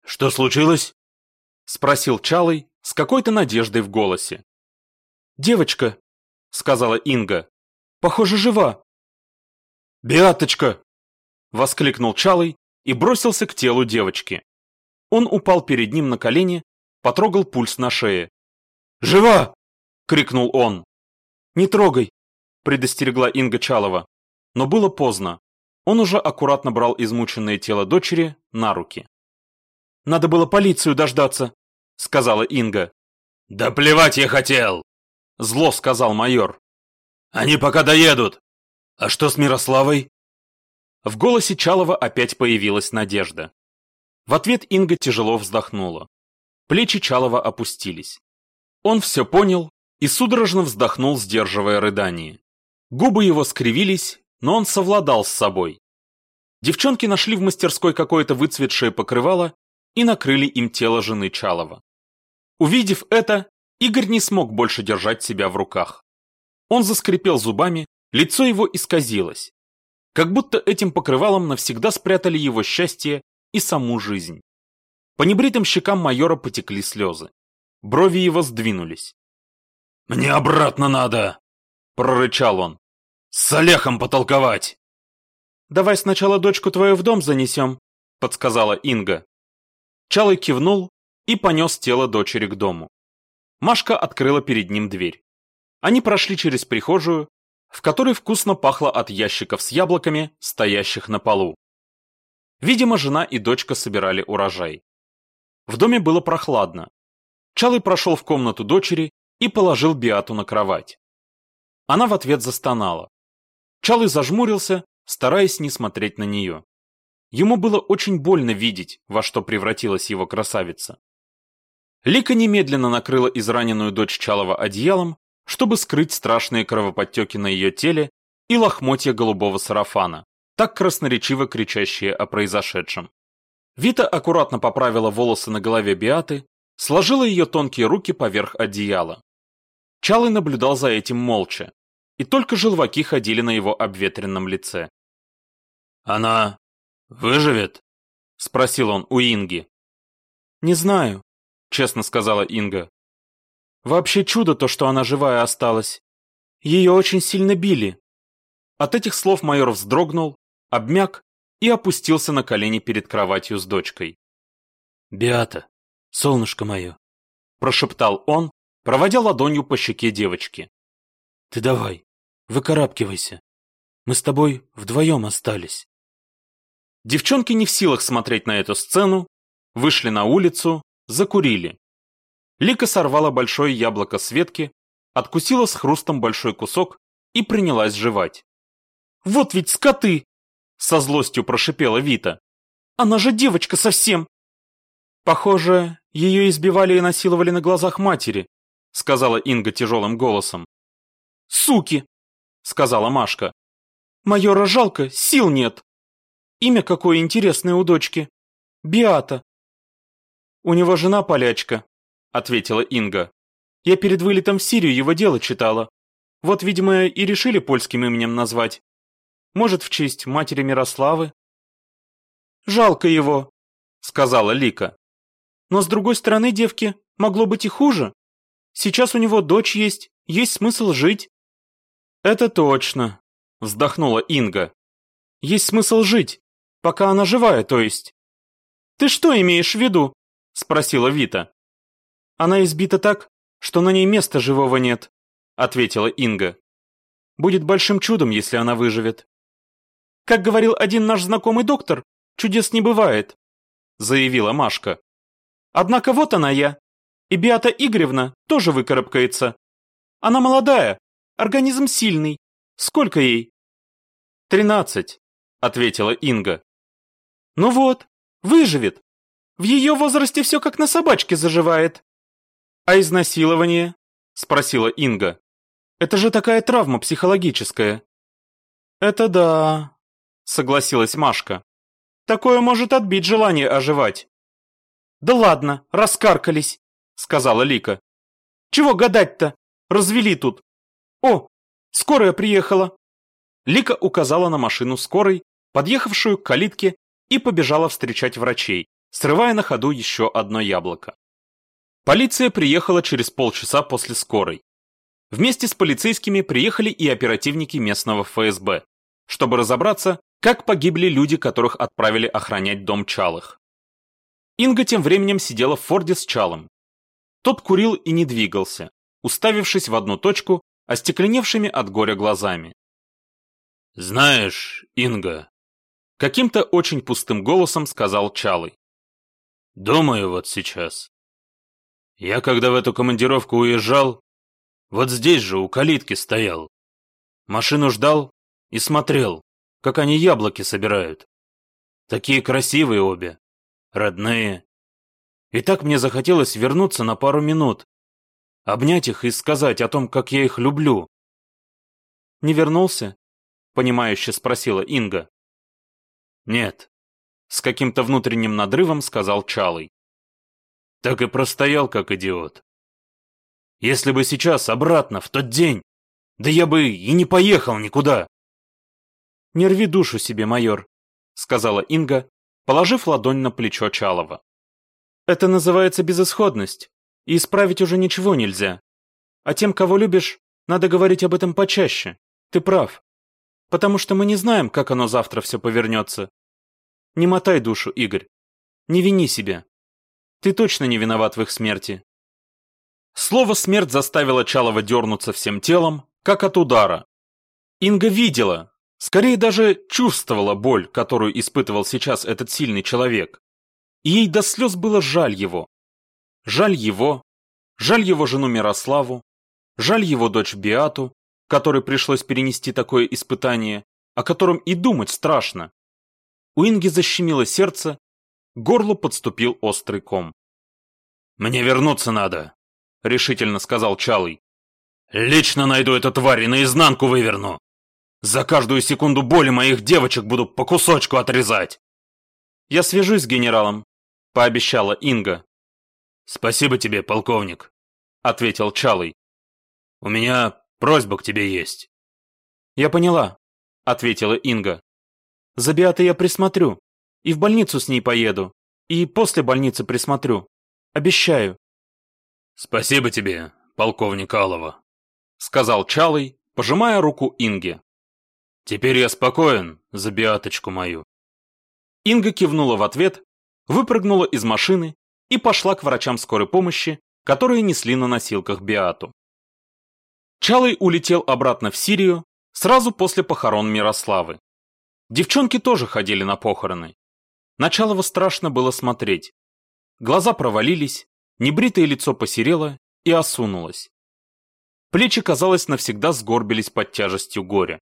«Что случилось?» — спросил Чалый с какой-то надеждой в голосе. «Девочка», — сказала Инга, — «похоже, жива». «Беаточка!» — воскликнул Чалый и бросился к телу девочки. Он упал перед ним на колени, потрогал пульс на шее. «Жива!» — крикнул он. «Не трогай!» — предостерегла Инга Чалова. Но было поздно. Он уже аккуратно брал измученное тело дочери на руки. «Надо было полицию дождаться», — сказала Инга. «Да плевать я хотел!» — зло сказал майор. «Они пока доедут. А что с Мирославой?» В голосе Чалова опять появилась надежда. В ответ Инга тяжело вздохнула. Плечи Чалова опустились. Он все понял и судорожно вздохнул, сдерживая рыдание. Губы его скривились, но он совладал с собой. Девчонки нашли в мастерской какое-то выцветшее покрывало и накрыли им тело жены Чалова. Увидев это, Игорь не смог больше держать себя в руках. Он заскрипел зубами, лицо его исказилось. Как будто этим покрывалом навсегда спрятали его счастье и саму жизнь. По небритым щекам майора потекли слезы. Брови его сдвинулись. «Мне обратно надо!» — прорычал он. «С Олехом потолковать!» «Давай сначала дочку твою в дом занесем», — подсказала Инга. Чалый кивнул и понес тело дочери к дому. Машка открыла перед ним дверь. Они прошли через прихожую, в которой вкусно пахло от ящиков с яблоками, стоящих на полу. Видимо, жена и дочка собирали урожай. В доме было прохладно. Чалый прошел в комнату дочери и положил Биату на кровать. Она в ответ застонала. Чалый зажмурился, стараясь не смотреть на нее. Ему было очень больно видеть, во что превратилась его красавица. Лика немедленно накрыла израненную дочь Чалова одеялом, чтобы скрыть страшные кровоподтеки на ее теле и лохмотья голубого сарафана, так красноречиво кричащие о произошедшем. Вита аккуратно поправила волосы на голове Биаты, сложила ее тонкие руки поверх одеяла. Чалый наблюдал за этим молча, и только желваки ходили на его обветренном лице. «Она выживет?» — спросил он у Инги. «Не знаю», — честно сказала Инга. «Вообще чудо то, что она живая осталась. Ее очень сильно били». От этих слов майор вздрогнул, обмяк и опустился на колени перед кроватью с дочкой. «Беата, солнышко мое», — прошептал он, проводя ладонью по щеке девочки. «Ты давай, выкарабкивайся. Мы с тобой вдвоем остались». Девчонки не в силах смотреть на эту сцену, вышли на улицу, закурили. Лика сорвала большое яблоко с ветки, откусила с хрустом большой кусок и принялась жевать. «Вот ведь скоты!» — со злостью прошипела Вита. «Она же девочка совсем!» «Похоже, ее избивали и насиловали на глазах матери», — сказала Инга тяжелым голосом. «Суки!» — сказала Машка. «Майора жалко, сил нет. Имя какое интересное у дочки. Биата». «У него жена полячка», — ответила Инга. «Я перед вылетом в Сирию его дело читала. Вот, видимо, и решили польским именем назвать. Может, в честь матери Мирославы?» «Жалко его», — сказала Лика. «Но с другой стороны, девки, могло быть и хуже. Сейчас у него дочь есть, есть смысл жить». «Это точно», — вздохнула Инга. «Есть смысл жить, пока она живая, то есть». «Ты что имеешь в виду?» — спросила Вита. «Она избита так, что на ней места живого нет», — ответила Инга. «Будет большим чудом, если она выживет». Как говорил один наш знакомый доктор, чудес не бывает, заявила Машка. Однако вот она я. И Биата Игоревна тоже выкарабкается. Она молодая, организм сильный. Сколько ей? Тринадцать, ответила Инга. Ну вот, выживет. В ее возрасте все как на собачке заживает. А изнасилование? Спросила Инга. Это же такая травма психологическая. Это да, согласилась Машка. Такое может отбить желание оживать. Да ладно, раскаркались, сказала Лика. Чего гадать-то? Развели тут. О, скорая приехала. Лика указала на машину скорой, подъехавшую к калитке, и побежала встречать врачей, срывая на ходу еще одно яблоко. Полиция приехала через полчаса после скорой. Вместе с полицейскими приехали и оперативники местного ФСБ, чтобы разобраться, как погибли люди, которых отправили охранять дом Чалых. Инга тем временем сидела в форде с Чалом. Тот курил и не двигался, уставившись в одну точку, остекленевшими от горя глазами. «Знаешь, Инга...» Каким-то очень пустым голосом сказал Чалый. «Думаю вот сейчас. Я когда в эту командировку уезжал, вот здесь же у калитки стоял. Машину ждал и смотрел, как они яблоки собирают. Такие красивые обе, родные. И так мне захотелось вернуться на пару минут, обнять их и сказать о том, как я их люблю. «Не вернулся?» — понимающе спросила Инга. «Нет», — с каким-то внутренним надрывом сказал Чалый. Так и простоял, как идиот. Если бы сейчас обратно, в тот день, да я бы и не поехал никуда. «Не рви душу себе, майор», — сказала Инга, положив ладонь на плечо Чалова. «Это называется безысходность, и исправить уже ничего нельзя. А тем, кого любишь, надо говорить об этом почаще. Ты прав. Потому что мы не знаем, как оно завтра все повернется. Не мотай душу, Игорь. Не вини себя. Ты точно не виноват в их смерти. Слово «смерть» заставило Чалова дернуться всем телом, как от удара. Инга видела, скорее даже чувствовала боль, которую испытывал сейчас этот сильный человек. И ей до слез было жаль его. Жаль его, жаль его жену Мирославу, жаль его дочь Биату, которой пришлось перенести такое испытание, о котором и думать страшно. У Инги защемило сердце, горлу подступил острый ком. «Мне вернуться надо», — решительно сказал Чалый. «Лично найду эту тварь и наизнанку выверну. За каждую секунду боли моих девочек буду по кусочку отрезать». «Я свяжусь с генералом», — пообещала Инга. «Спасибо тебе, полковник», — ответил Чалый. «У меня просьба к тебе есть». «Я поняла», — ответила Инга. «За Беатой я присмотрю. И в больницу с ней поеду. И после больницы присмотрю. Обещаю. Спасибо тебе, полковник Алова, сказал Чалый, пожимая руку Инге. Теперь я спокоен за биаточку мою. Инга кивнула в ответ, выпрыгнула из машины и пошла к врачам скорой помощи, которые несли на носилках Биату. Чалый улетел обратно в Сирию сразу после похорон Мирославы. Девчонки тоже ходили на похороны. Началово страшно было смотреть. Глаза провалились, небритое лицо посерело и осунулось. Плечи, казалось, навсегда сгорбились под тяжестью горя.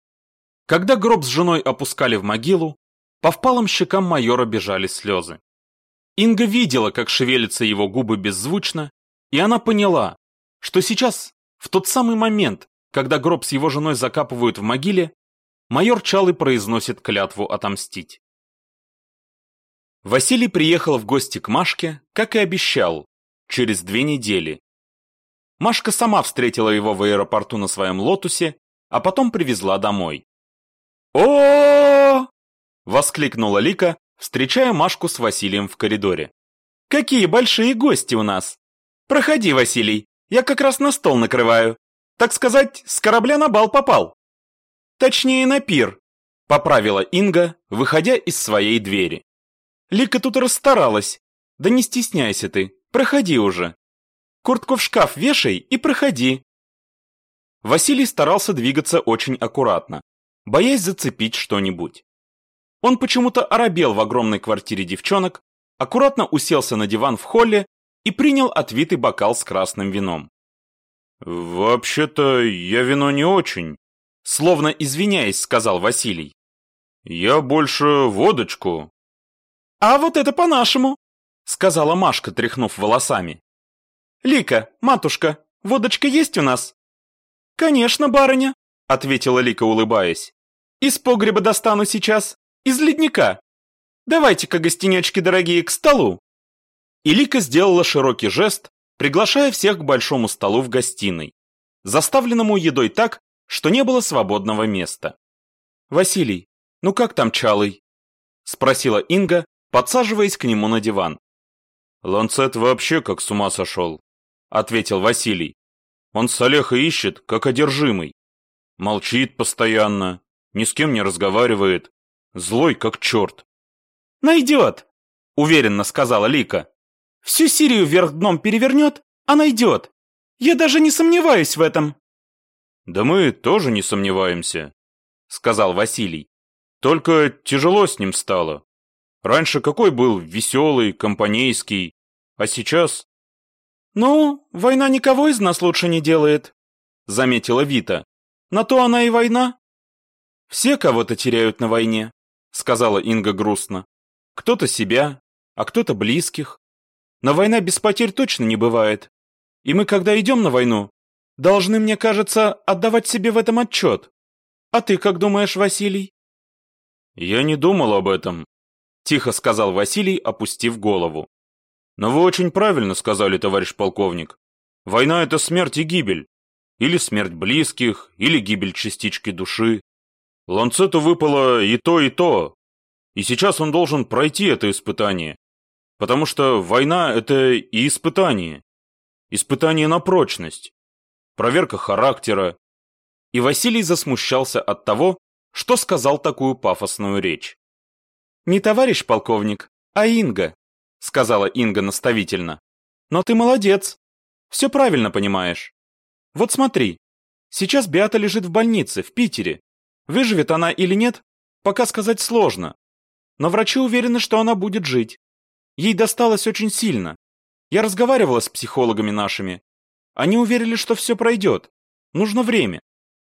Когда гроб с женой опускали в могилу, по впалым щекам майора бежали слезы. Инга видела, как шевелятся его губы беззвучно, и она поняла, что сейчас, в тот самый момент, когда гроб с его женой закапывают в могиле, майор Чалы произносит клятву отомстить. Василий приехал в гости к Машке, как и обещал, через две недели. Машка сама встретила его в аэропорту на своем лотусе, а потом привезла домой. о воскликнула Лика, встречая Машку с Василием в коридоре. «Какие большие гости у нас! Проходи, Василий, я как раз на стол накрываю. Так сказать, с корабля на бал попал». «Точнее, на пир», — поправила Инга, выходя из своей двери. Лика тут расстаралась. Да не стесняйся ты, проходи уже. Куртку в шкаф вешай и проходи. Василий старался двигаться очень аккуратно, боясь зацепить что-нибудь. Он почему-то оробел в огромной квартире девчонок, аккуратно уселся на диван в холле и принял отвитый бокал с красным вином. «Вообще-то я вино не очень», — словно извиняясь, сказал Василий. «Я больше водочку». «А вот это по-нашему», — сказала Машка, тряхнув волосами. «Лика, матушка, водочка есть у нас?» «Конечно, барыня», — ответила Лика, улыбаясь. Из погреба достану сейчас, из ледника. Давайте-ка, гостинечки дорогие, к столу. И Лика сделала широкий жест, приглашая всех к большому столу в гостиной, заставленному едой так, что не было свободного места. «Василий, ну как там Чалый?» – спросила Инга, подсаживаясь к нему на диван. «Ланцет вообще как с ума сошел», – ответил Василий. «Он Салеха ищет, как одержимый. Молчит постоянно, ни с кем не разговаривает, злой как черт». «Найдет», – уверенно сказала Лика. «Всю Сирию вверх дном перевернет, а найдет. Я даже не сомневаюсь в этом». «Да мы тоже не сомневаемся», — сказал Василий. «Только тяжело с ним стало. Раньше какой был веселый, компанейский, а сейчас...» «Ну, война никого из нас лучше не делает», — заметила Вита. «На то она и война». «Все кого-то теряют на войне», — сказала Инга грустно. «Кто-то себя, а кто-то близких. Но война без потерь точно не бывает. И мы, когда идем на войну, должны, мне кажется, отдавать себе в этом отчет. А ты как думаешь, Василий? Я не думал об этом, тихо сказал Василий, опустив голову. Но вы очень правильно сказали, товарищ полковник. Война — это смерть и гибель. Или смерть близких, или гибель частички души. Ланцету выпало и то, и то. И сейчас он должен пройти это испытание. Потому что война — это и испытание. Испытание на прочность проверка характера. И Василий засмущался от того, что сказал такую пафосную речь. «Не товарищ полковник, а Инга», — сказала Инга наставительно. «Но ты молодец. Все правильно понимаешь. Вот смотри, сейчас Беата лежит в больнице, в Питере. Выживет она или нет, пока сказать сложно. Но врачи уверены, что она будет жить. Ей досталось очень сильно. Я разговаривала с психологами нашими. Они уверили, что все пройдет. Нужно время.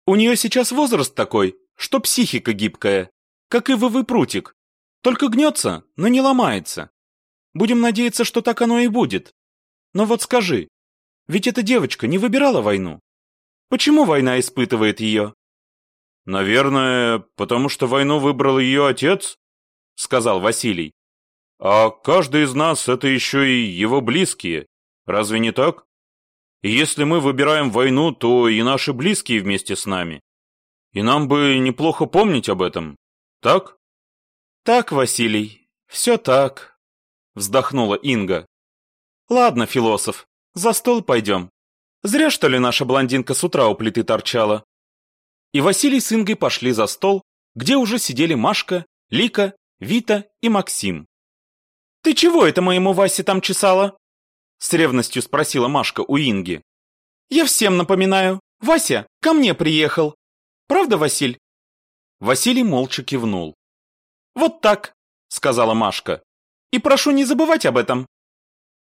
У нее сейчас возраст такой, что психика гибкая, как и ивовый прутик. Только гнется, но не ломается. Будем надеяться, что так оно и будет. Но вот скажи, ведь эта девочка не выбирала войну. Почему война испытывает ее? Наверное, потому что войну выбрал ее отец, сказал Василий. А каждый из нас это еще и его близкие. Разве не так? И если мы выбираем войну, то и наши близкие вместе с нами. И нам бы неплохо помнить об этом, так? Так, Василий, все так, вздохнула Инга. Ладно, философ, за стол пойдем. Зря, что ли, наша блондинка с утра у плиты торчала. И Василий с Ингой пошли за стол, где уже сидели Машка, Лика, Вита и Максим. «Ты чего это моему Васе там чесала?» С ревностью спросила Машка у Инги. Я всем напоминаю. Вася ко мне приехал. Правда, Василь? Василий молча кивнул. Вот так, сказала Машка. И прошу не забывать об этом.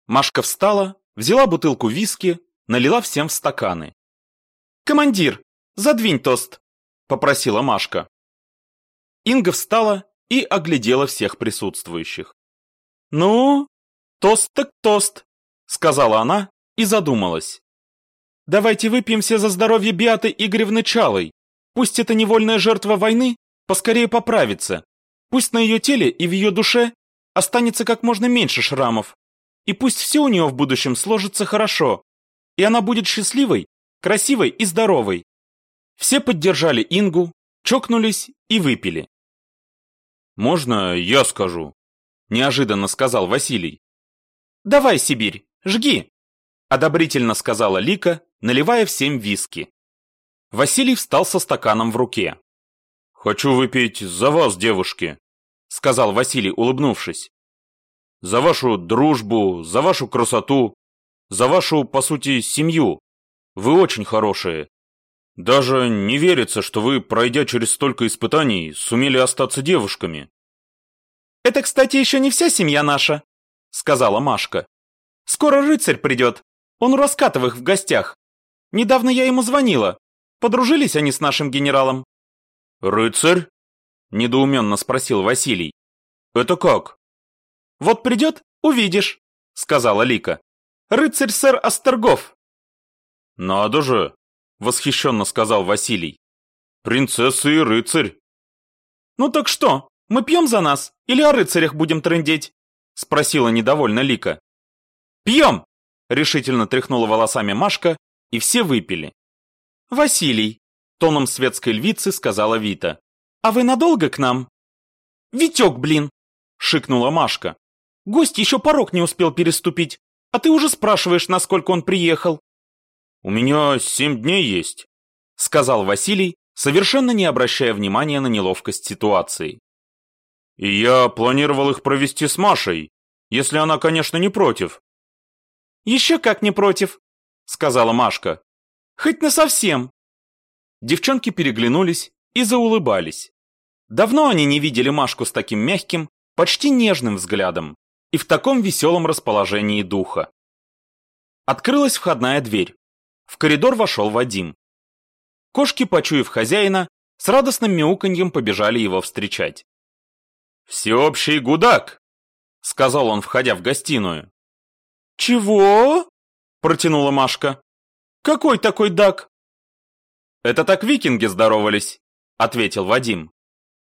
Машка встала, взяла бутылку виски, налила всем в стаканы. «Командир, задвинь тост», — попросила Машка. Инга встала и оглядела всех присутствующих. «Ну, тост так тост», сказала она и задумалась. Давайте выпьем все за здоровье Биаты Игоревны Чалой. Пусть эта невольная жертва войны поскорее поправится. Пусть на ее теле и в ее душе останется как можно меньше шрамов. И пусть все у нее в будущем сложится хорошо. И она будет счастливой, красивой и здоровой. Все поддержали Ингу, чокнулись и выпили. «Можно я скажу?» – неожиданно сказал Василий. «Давай, Сибирь!» «Жги!» – одобрительно сказала Лика, наливая всем виски. Василий встал со стаканом в руке. «Хочу выпить за вас, девушки», – сказал Василий, улыбнувшись. «За вашу дружбу, за вашу красоту, за вашу, по сути, семью. Вы очень хорошие. Даже не верится, что вы, пройдя через столько испытаний, сумели остаться девушками». «Это, кстати, еще не вся семья наша», — сказала Машка. Скоро рыцарь придет. Он у Раскатовых в гостях. Недавно я ему звонила. Подружились они с нашим генералом. Рыцарь? Недоуменно спросил Василий. Это как? Вот придет, увидишь, сказала Лика. Рыцарь сэр Остергов. Надо же, восхищенно сказал Василий. Принцесса и рыцарь. «Ну так что, мы пьем за нас или о рыцарях будем трындеть?» Спросила недовольно Лика. «Пьем!» – решительно тряхнула волосами Машка, и все выпили. «Василий!» – тоном светской львицы сказала Вита. «А вы надолго к нам?» «Витек, блин!» – шикнула Машка. «Гость еще порог не успел переступить, а ты уже спрашиваешь, насколько он приехал». «У меня семь дней есть», – сказал Василий, совершенно не обращая внимания на неловкость ситуации. «И я планировал их провести с Машей, если она, конечно, не против». «Еще как не против», — сказала Машка. «Хоть на совсем». Девчонки переглянулись и заулыбались. Давно они не видели Машку с таким мягким, почти нежным взглядом и в таком веселом расположении духа. Открылась входная дверь. В коридор вошел Вадим. Кошки, почуяв хозяина, с радостным мяуканьем побежали его встречать. «Всеобщий гудак!» — сказал он, входя в гостиную. «Чего?» — протянула Машка. «Какой такой дак?» «Это так викинги здоровались», — ответил Вадим.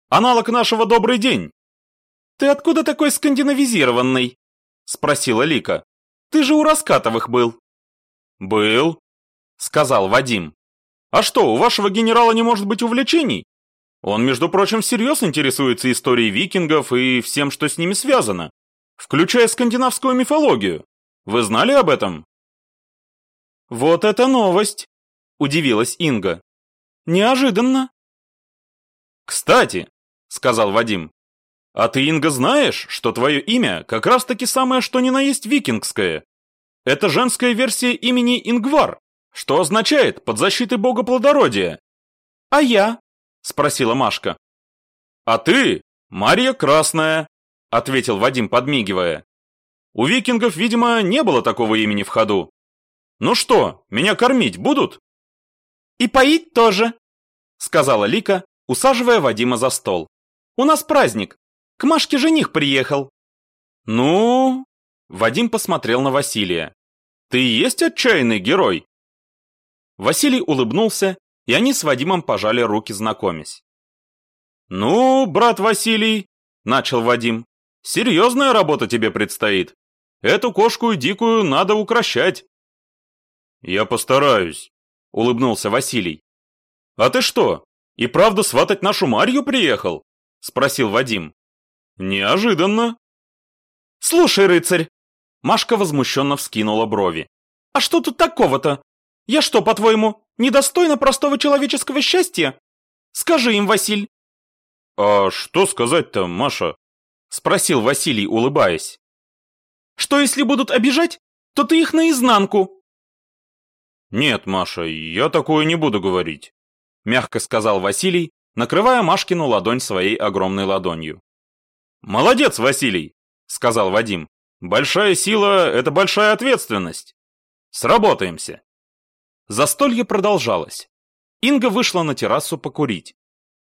«Аналог нашего «добрый день». «Ты откуда такой скандинавизированный?» — спросила Лика. «Ты же у Раскатовых был». «Был», — сказал Вадим. А что, у вашего генерала не может быть увлечений? Он, между прочим, всерьез интересуется историей викингов и всем, что с ними связано, включая скандинавскую мифологию. Вы знали об этом? Вот это новость, удивилась Инга. Неожиданно. Кстати, сказал Вадим, а ты, Инга, знаешь, что твое имя как раз-таки самое что ни на есть викингское? Это женская версия имени Ингвар что означает «под защитой бога плодородия»?» «А я?» – спросила Машка. «А ты Мария Красная», – ответил Вадим, подмигивая. «У викингов, видимо, не было такого имени в ходу. Ну что, меня кормить будут?» «И поить тоже», – сказала Лика, усаживая Вадима за стол. «У нас праздник. К Машке жених приехал». «Ну...» – Вадим посмотрел на Василия. «Ты есть отчаянный герой?» Василий улыбнулся, и они с Вадимом пожали руки, знакомясь. «Ну, брат Василий», — начал Вадим, — «серьезная работа тебе предстоит. Эту кошку и дикую надо укращать». «Я постараюсь», — улыбнулся Василий. «А ты что, и правда сватать нашу Марью приехал?» — спросил Вадим. «Неожиданно». «Слушай, рыцарь!» Машка возмущенно вскинула брови. «А что тут такого-то? Я что, по-твоему, недостойна простого человеческого счастья? Скажи им, Василь. А что сказать-то, Маша? Спросил Василий, улыбаясь. Что если будут обижать, то ты их наизнанку. Нет, Маша, я такое не буду говорить. Мягко сказал Василий, накрывая Машкину ладонь своей огромной ладонью. «Молодец, Василий!» — сказал Вадим. «Большая сила — это большая ответственность. Сработаемся!» Застолье продолжалось. Инга вышла на террасу покурить.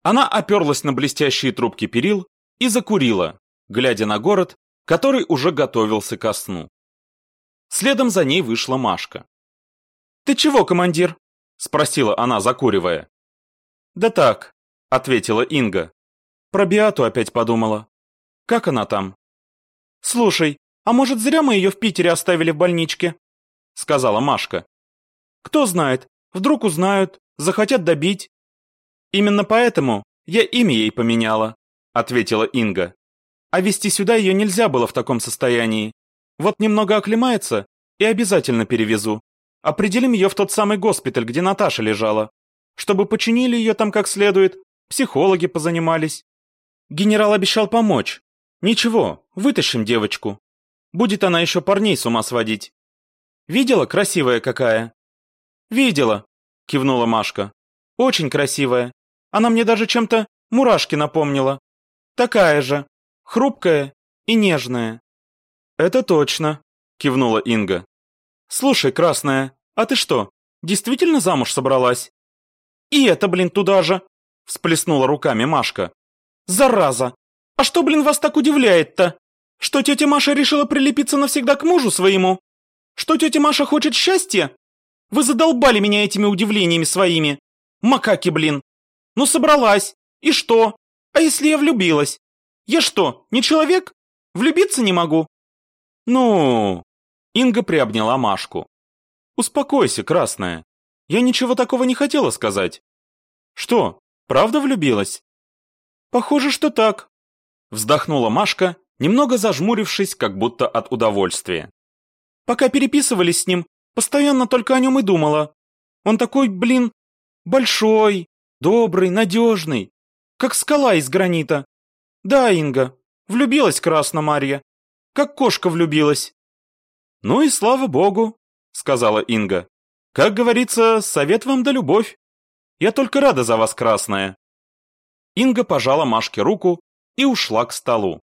Она оперлась на блестящие трубки перил и закурила, глядя на город, который уже готовился ко сну. Следом за ней вышла Машка. «Ты чего, командир?» – спросила она, закуривая. «Да так», – ответила Инга. Про Биату опять подумала. «Как она там?» «Слушай, а может зря мы ее в Питере оставили в больничке?» – сказала Машка. Кто знает, вдруг узнают, захотят добить. Именно поэтому я имя ей поменяла, ответила Инга. А вести сюда ее нельзя было в таком состоянии. Вот немного оклемается и обязательно перевезу. Определим ее в тот самый госпиталь, где Наташа лежала. Чтобы починили ее там как следует, психологи позанимались. Генерал обещал помочь. Ничего, вытащим девочку. Будет она еще парней с ума сводить. Видела, красивая какая? «Видела», — кивнула Машка. «Очень красивая. Она мне даже чем-то мурашки напомнила. Такая же, хрупкая и нежная». «Это точно», — кивнула Инга. «Слушай, красная, а ты что, действительно замуж собралась?» «И это, блин, туда же!» — всплеснула руками Машка. «Зараза! А что, блин, вас так удивляет-то? Что тетя Маша решила прилепиться навсегда к мужу своему? Что тетя Маша хочет счастья? Вы задолбали меня этими удивлениями своими. Макаки, блин. Ну, собралась. И что? А если я влюбилась? Я что, не человек? Влюбиться не могу?» «Ну...» Инга приобняла Машку. «Успокойся, красная. Я ничего такого не хотела сказать. Что, правда влюбилась?» «Похоже, что так», — вздохнула Машка, немного зажмурившись, как будто от удовольствия. «Пока переписывались с ним, постоянно только о нем и думала. Он такой, блин, большой, добрый, надежный, как скала из гранита. Да, Инга, влюбилась Красна Марья, как кошка влюбилась». «Ну и слава богу», — сказала Инга. «Как говорится, совет вам да любовь. Я только рада за вас, Красная». Инга пожала Машке руку и ушла к столу.